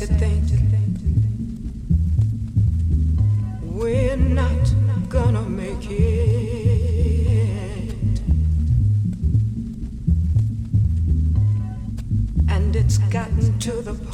to think we're not gonna make it. And it's gotten to the point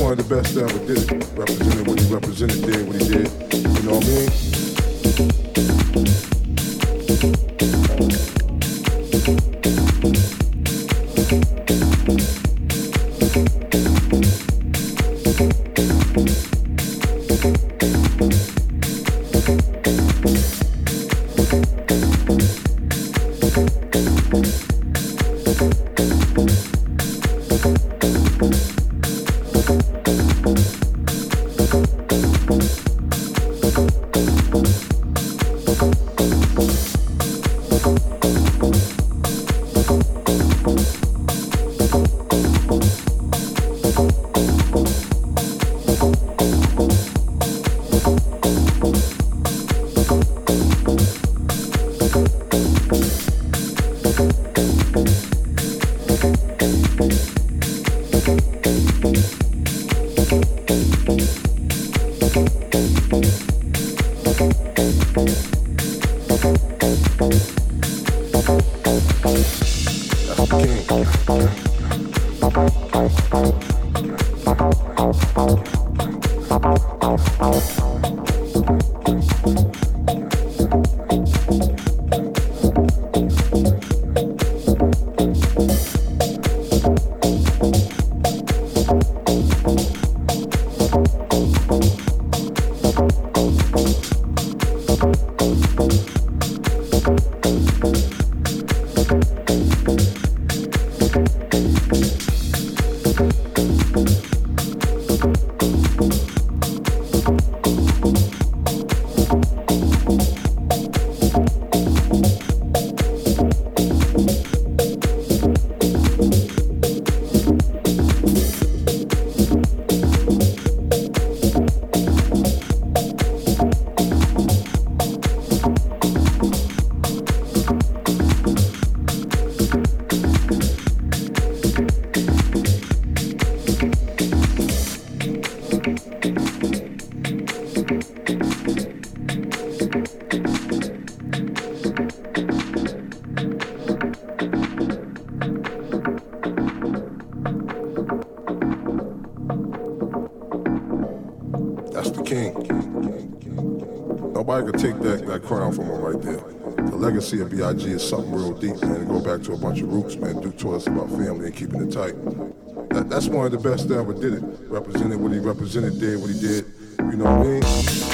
one of the best that ever did it. Represented what he represented, did what he did. You know what I mean? Nobody could take that, that crown from him right there. the legacy of B.I.G. is something real deep, man. To go back to a bunch of roots, man, do to us about family and keeping it tight. That, that's one of the best that ever did it. Represented what he represented, did what he did. You know what I